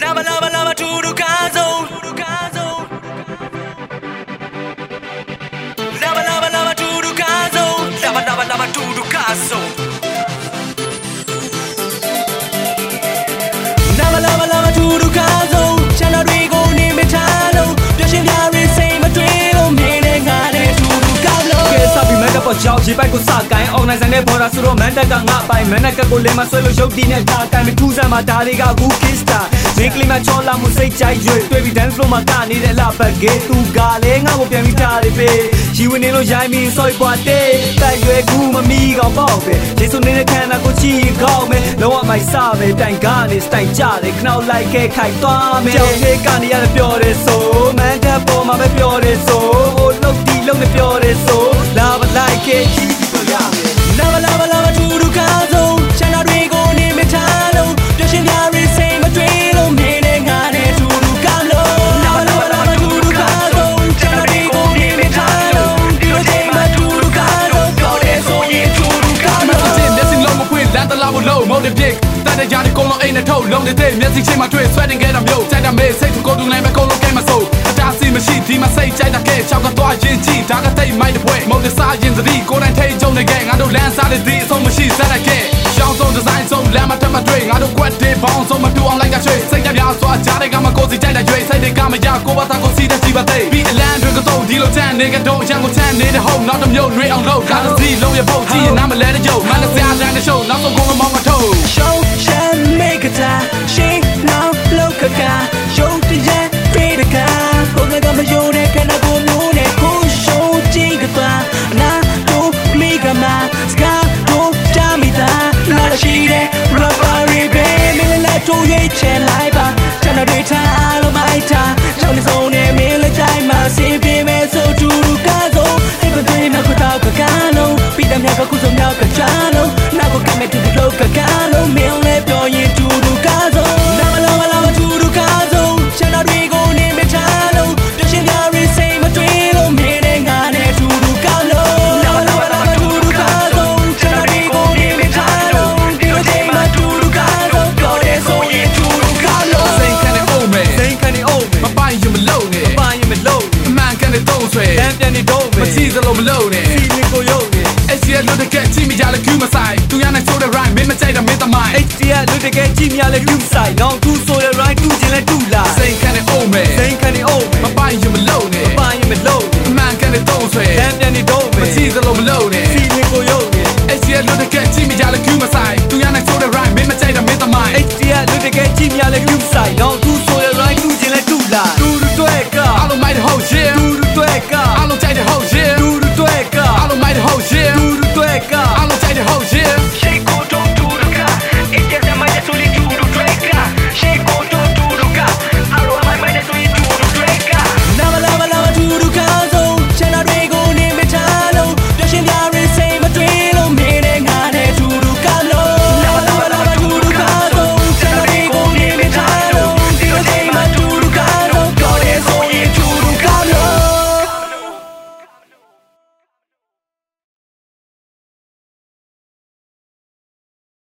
Lava lava lava tudo caso Lava lava lava tudo caso Lava lava lava tudo caso Lava lava lava tudo caso က်ပေါ်ကြောက်ရေပိုက်ကိုစကိုင်း organizer နဲ့ပေါ်တာဆိုတော့မန်တက်ကငါပိုင်မန်တက်ကကိုလေးမဆွဲလို့ရုပ်တည်နဲ့ဒါကိုင်းမထူးစမ်းမှာဒါတွေကအခု kiss star မင်းကလေးမချောလာမှုစိတ်ကြိုက်ရွေတွေ့ပြီး dance floor မှာကနေတဲ့အလားပတ်ကေးသူကလည်းငါ့ကိုပြန်ပြီးထားတယ်ပဲရီဝင်နေလို့ရိုင်းပြီး sorry ပွားတဲ့တိုက်ရွယ်ကူမမီကောင်ပေါ့ပဲဂျေဆုနေတဲ့ခန္ဓာကိုချီကောက်မယ်လုံးဝမိုက်စားပဲတိုင်ကနေစတိုင်ကြတယ်ခနောက်လိုက်ခဲခိုက်သွားမယ်ကြောင်လေးကနေရတယ်ပြောတယ်ဆိုမန်တက်ပေါ်မှာပဲပြော တန်တဲ့ကြားဒီကုန်းလုံးအိမ်နဲ့ထုတ်လုံးနေတဲ့မျက်စိချင်းမှာတွေ့ဆွဲတင်ခဲ့တာမျိုးကြိုက်တာမေးစိတ်ကိုတူနိုင်ပဲကုန်းလုံးကဲမစိုးအတားစီမရှိဒီမှာစိတ်ကြိုက်တာကဲချောက်ကသွားရင်ကြည့်ဒါကတိတ်မိုက်တဲ့ပွဲမုံတဲ့စားရင်သတိကိုယ်တိုင်ထိတ်ကြုံနေခဲ့ငါတို့လမ်းစားတဲ့ဒီအဆုံးမရှိစက်ရခဲ့ရှောင်းဆုံးဒီဇိုင်းဆုံးလမ်းမထက်မတွေ့ငါတို့ကွက်တဲ့ဘောင်းဆုံးမတူအောင်လိုက်ကချွေစိတ်ကြပြားစွာကြားတဲ့ကမှကိုယ်စီကြိုက်တဲ့ရွေစိတ်တွေကမရကိုဘာသာကိုစီးတဲ့စီပါသိပြီးအလန်းတွေကတော့ဒီလိုချမ်းနေကတော့ရန်ကိုချမ်းနေတဲ့ဟုတ်နောက်တစ်မျိုးတွေအောင်လို့ကားစီလုံးရဖို့ကြည့်နားမလဲတဲ့ကြုံမနစရာတန်းတဲ့ show နောက်ဆုံးကုန်မောင်းမထုတ် Show ပါကျွ စီမကြလဲ Q မဆိုင်သူရနိုင်ဆိုတဲ့ right မင်းမကြိုက်တာမင်းသမိုင်း HDR လူတကယ်ကြည့်မြလဲ Q ဆိုင်နောင်သူဆိုတဲ့ right သူကျင်လဲသူလာစိန်ခံနေအောင်မယ်စိန်ခံနေအောင်မယ်မပိုင်ရင်မလုံနဲ့မပိုင်ရင်မလုံအမှန်ကန်တဲ့သုံးဆွဲတမ်းပြန်နေတော့မယ်မကြည့်သလိုမလုံနဲ့စီနေကိုရုံနဲ့ HDR လူတကယ်ကြည့်မြလဲ Q မဆိုင်သူရနိုင်ဆိုတဲ့ right မင်းမကြိုက်တာမင်းသမိုင်း HDR လူတကယ်ကြည့်မြလဲ Q ဆိုင်နောင်